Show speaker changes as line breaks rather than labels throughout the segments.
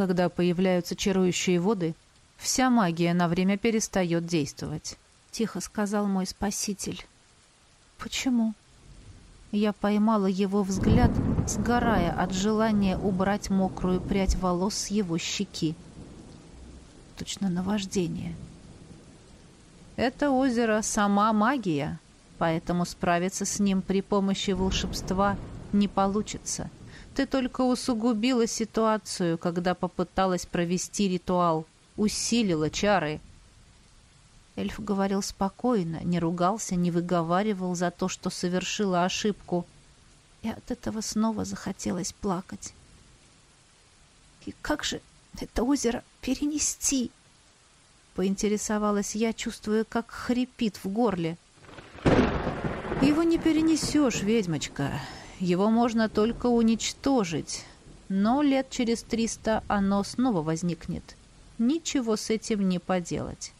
Когда появляются чарующие воды, вся магия на время перестает действовать.
Тихо сказал мой спаситель. Почему? Я поймала его взгляд, сгорая от желания убрать мокрую прядь волос с его щеки. Точно наваждение.
Это озеро — сама магия, поэтому справиться с ним при помощи волшебства не получится. Ты только усугубила ситуацию, когда попыталась провести ритуал, усилила чары.
Эльф говорил спокойно, не ругался, не выговаривал за то, что совершила ошибку. И от этого снова захотелось плакать. «И как же это озеро перенести?» Поинтересовалась я, чувствуя, как хрипит в горле.
«Его не перенесешь, ведьмочка. Его можно только уничтожить. Но лет через триста оно снова возникнет. Ничего с этим не поделать».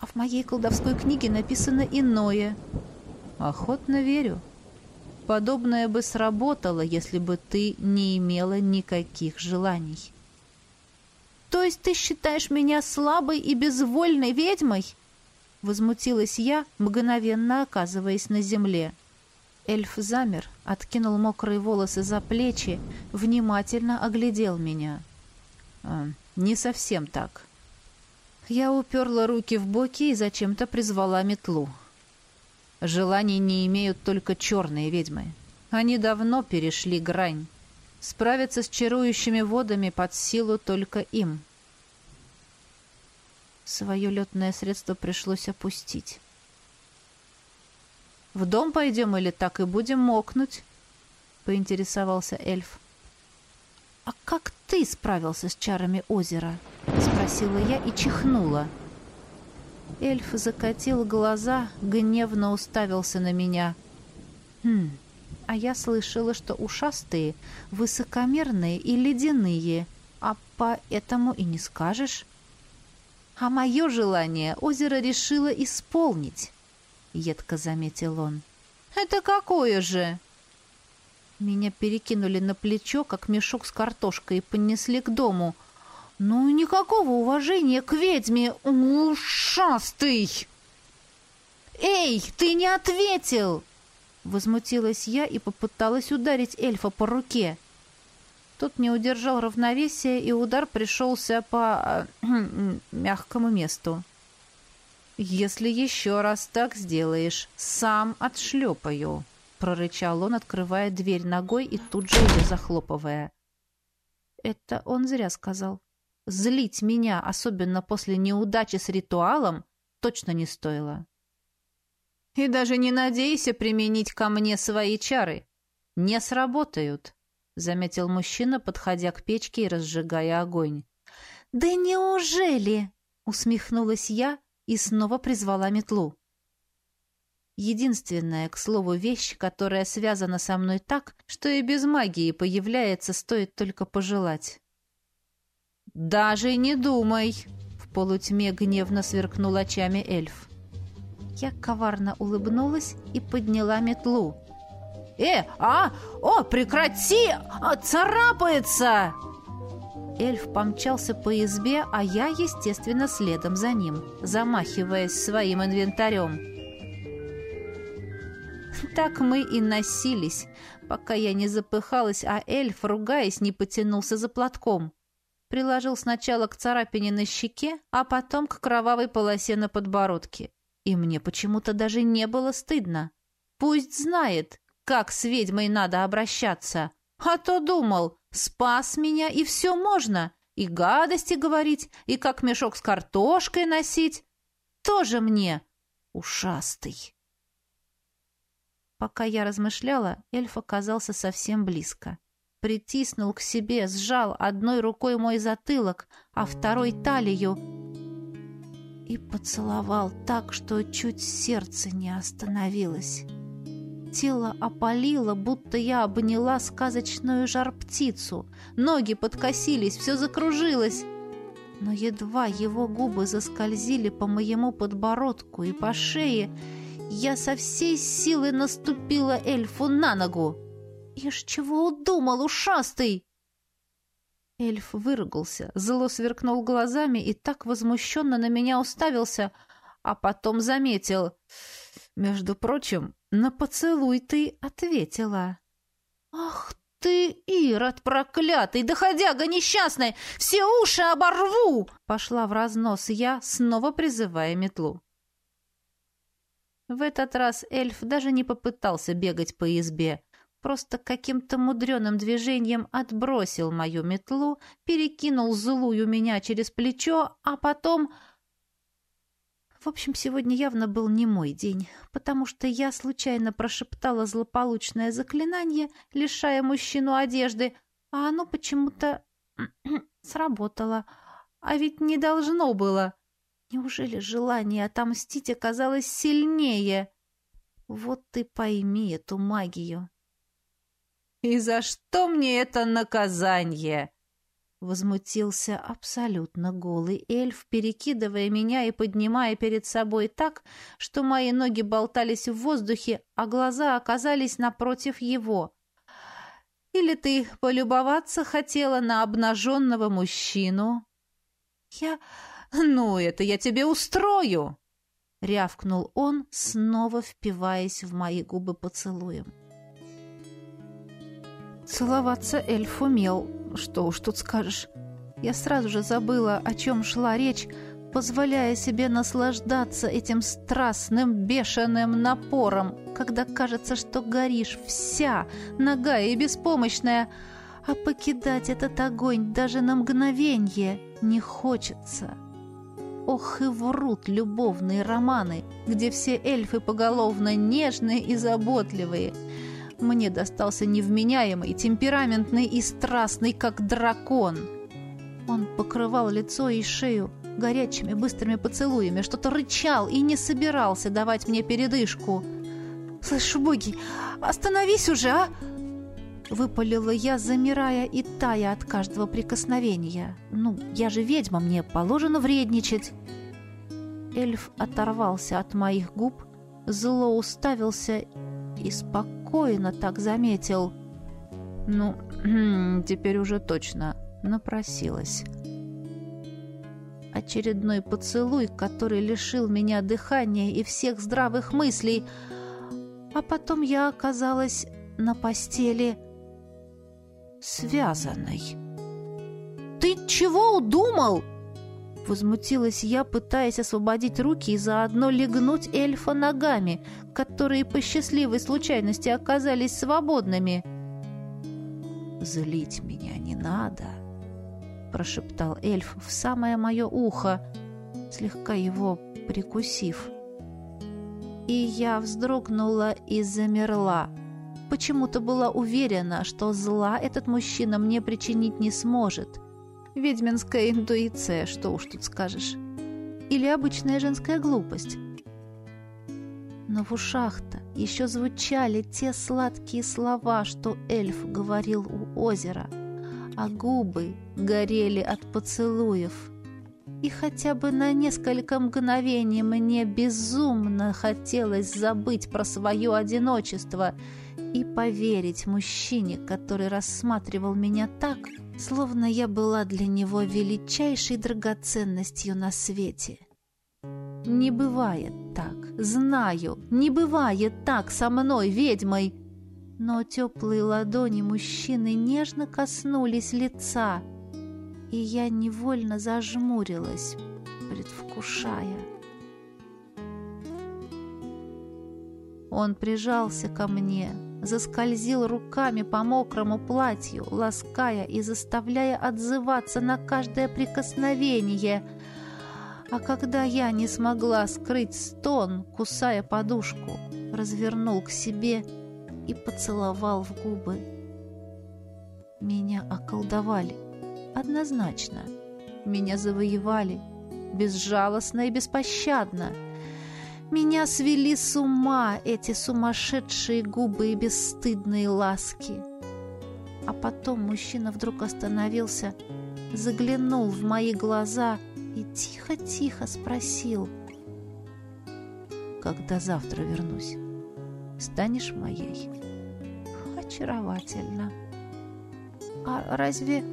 «А в моей колдовской книге написано иное».
«Охотно верю. Подобное бы сработало, если бы ты не имела никаких желаний».
«То есть ты считаешь меня слабой и безвольной ведьмой?» Возмутилась я, мгновенно оказываясь на земле. Эльф замер, откинул мокрые волосы за плечи, внимательно оглядел меня.
А, «Не совсем так». Я уперла руки в боки и зачем-то призвала метлу. Желаний не имеют только черные ведьмы. Они давно перешли грань. Справиться с чарующими водами под силу только им.
Свое летное средство пришлось опустить.
«В дом пойдем или так и будем мокнуть?» — поинтересовался эльф.
«А как ты справился с чарами озера?» — спросила я и чихнула. Эльф закатил глаза, гневно уставился на меня. «Хм, а я слышала, что ушастые высокомерные и ледяные, а поэтому и не скажешь». «А мое желание озеро решило исполнить», — едко заметил он.
«Это какое же?»
Меня перекинули на плечо, как мешок с картошкой, и понесли к дому. «Ну, никакого уважения к ведьме, ушастый!» «Эй, ты не ответил!» Возмутилась я и попыталась ударить эльфа по руке. Тот не удержал равновесия, и удар пришелся по э, мягкому месту.
«Если еще раз так сделаешь, сам отшлепаю», — прорычал он, открывая дверь ногой и тут же ее захлопывая.
«Это он зря сказал. Злить меня, особенно после неудачи с ритуалом, точно не стоило».
«И даже не надейся применить ко мне свои чары. Не сработают», заметил мужчина, подходя к печке и разжигая огонь.
«Да неужели?» — усмехнулась я и снова призвала метлу. Единственная, к слову, вещь, которая связана со мной так, что и без магии появляется, стоит только пожелать.
«Даже не думай!» — в полутьме гневно сверкнул очами эльф.
Я коварно улыбнулась и подняла метлу —
«Э, а! О, прекрати! А, царапается!»
Эльф помчался по избе, а я, естественно, следом за ним, замахиваясь своим инвентарем. Так мы и носились, пока я не запыхалась, а эльф, ругаясь, не потянулся за платком. Приложил сначала к царапине на щеке, а потом к кровавой полосе на подбородке. И мне почему-то даже не было стыдно. Пусть знает, как с ведьмой надо обращаться. А то думал, спас меня, и все можно. И гадости говорить, и как мешок с картошкой носить. Тоже мне ушастый. Пока я размышляла, эльф оказался совсем близко. Притиснул к себе, сжал одной рукой мой затылок, а второй талию и поцеловал так, что чуть сердце не остановилось. Тело опалило, будто я обняла сказочную жар-птицу. Ноги подкосились, все закружилось. Но едва его губы заскользили по моему подбородку и по шее, я со всей силы наступила эльфу на ногу. «Ишь, чего удумал, ушастый?»
Эльф выругался, зло сверкнул глазами и так возмущенно на меня уставился, а потом заметил. «Между прочим, на поцелуй ты ответила».
«Ах ты, Ирод проклятый, доходяга несчастный! Все уши оборву!»
Пошла в разнос я, снова призывая метлу. В этот раз эльф даже не попытался бегать по избе, просто каким-то мудреным движением отбросил мою метлу, перекинул злую меня через плечо, а потом... В общем, сегодня явно был не мой день, потому что я случайно прошептала злополучное заклинание, лишая мужчину одежды, а оно почему-то сработало. А ведь не должно было. Неужели желание отомстить оказалось сильнее? Вот ты пойми эту магию.
«И за что мне это наказание?»
Возмутился абсолютно голый эльф, перекидывая меня и поднимая перед собой так, что мои ноги болтались в воздухе, а глаза оказались напротив его. «Или ты полюбоваться хотела на обнаженного мужчину?»
«Я... Ну, это я тебе устрою!»
— рявкнул он, снова впиваясь в мои губы поцелуем. Целоваться эльф умел, что уж тут скажешь. Я сразу же забыла, о чем шла речь, позволяя себе наслаждаться этим страстным, бешеным напором, когда кажется, что горишь вся, нога и беспомощная, а покидать этот огонь даже на мгновенье не хочется. Ох и врут любовные романы, где все эльфы поголовно нежные и заботливые — мне достался невменяемый, темпераментный и страстный, как дракон. Он покрывал лицо и шею горячими быстрыми поцелуями, что-то рычал и не собирался давать мне передышку. «Слышь, боги, остановись уже, а!» Выпалила я, замирая и тая от каждого прикосновения. «Ну, я же ведьма, мне положено вредничать!» Эльф оторвался от моих губ, зло уставился и спокойно так заметил. «Ну, теперь уже точно напросилась». Очередной поцелуй, который лишил меня дыхания и всех здравых мыслей, а потом я оказалась на постели связанной.
«Ты чего удумал?»
Возмутилась я, пытаясь освободить руки и заодно легнуть эльфа ногами, которые по счастливой случайности оказались свободными. «Злить меня не надо», — прошептал эльф в самое мое ухо, слегка его прикусив. И я вздрогнула и замерла. Почему-то была уверена, что зла этот мужчина мне причинить не сможет — Ведьминская интуиция, что уж тут скажешь. Или обычная женская глупость. Но в ушах-то еще звучали те сладкие слова, что эльф говорил у озера, а губы горели от поцелуев. И хотя бы на несколько мгновений мне безумно хотелось забыть про свое одиночество и поверить мужчине, который рассматривал меня так, словно я была для него величайшей драгоценностью на свете. Не бывает так, знаю, не бывает так со мной, ведьмой. Но теплые ладони мужчины нежно коснулись лица, и я невольно зажмурилась, предвкушая. Он прижался ко мне, заскользил руками по мокрому платью, лаская и заставляя отзываться на каждое прикосновение. А когда я не смогла скрыть стон, кусая подушку, развернул к себе и поцеловал в губы. Меня околдовали. Однозначно. Меня завоевали. Безжалостно и беспощадно. Меня свели с ума эти сумасшедшие губы и бесстыдные ласки. А потом мужчина вдруг остановился, заглянул в мои глаза и тихо-тихо спросил, «Когда завтра вернусь, станешь моей?» «Очаровательно. А разве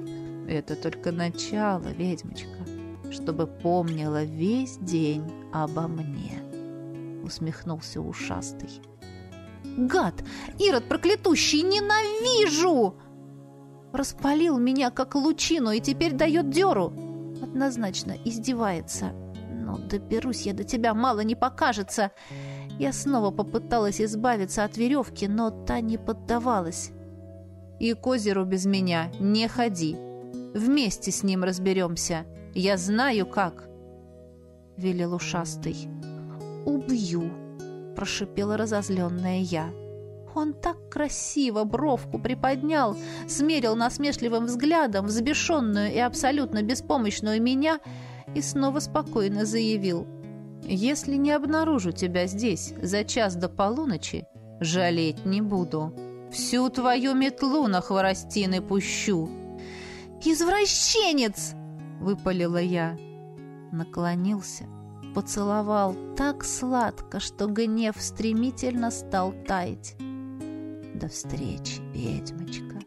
Это только начало, ведьмочка, чтобы помнила весь день обо мне, усмехнулся ушастый.
Гад! Ирод проклятущий! Ненавижу! Распалил меня, как лучину, и теперь дает дёру. Однозначно издевается. Но доберусь я до тебя, мало не покажется. Я снова попыталась избавиться от веревки, но та не поддавалась.
И к озеру без меня не ходи. Вместе с ним разберемся. Я знаю, как. Велел ушастый.
«Убью!» – прошипела разозленная я. Он так красиво бровку приподнял, смерил насмешливым взглядом взбешенную и абсолютно беспомощную меня и снова спокойно заявил.
«Если не обнаружу тебя здесь за час до полуночи, жалеть не буду. Всю твою метлу на хворостины пущу».
«Извращенец!» — выпалила я.
Наклонился, поцеловал так сладко, что гнев стремительно стал таять. До встречи, ведьмочка.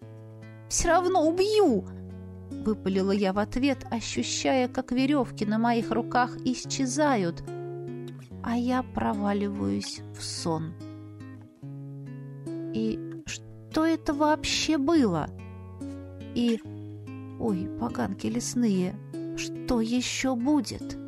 Все равно убью! Выпалила я в ответ, ощущая, как веревки на моих руках исчезают, а я проваливаюсь в сон. И что это вообще было? И... Ой, поганки лесные, что еще будет?»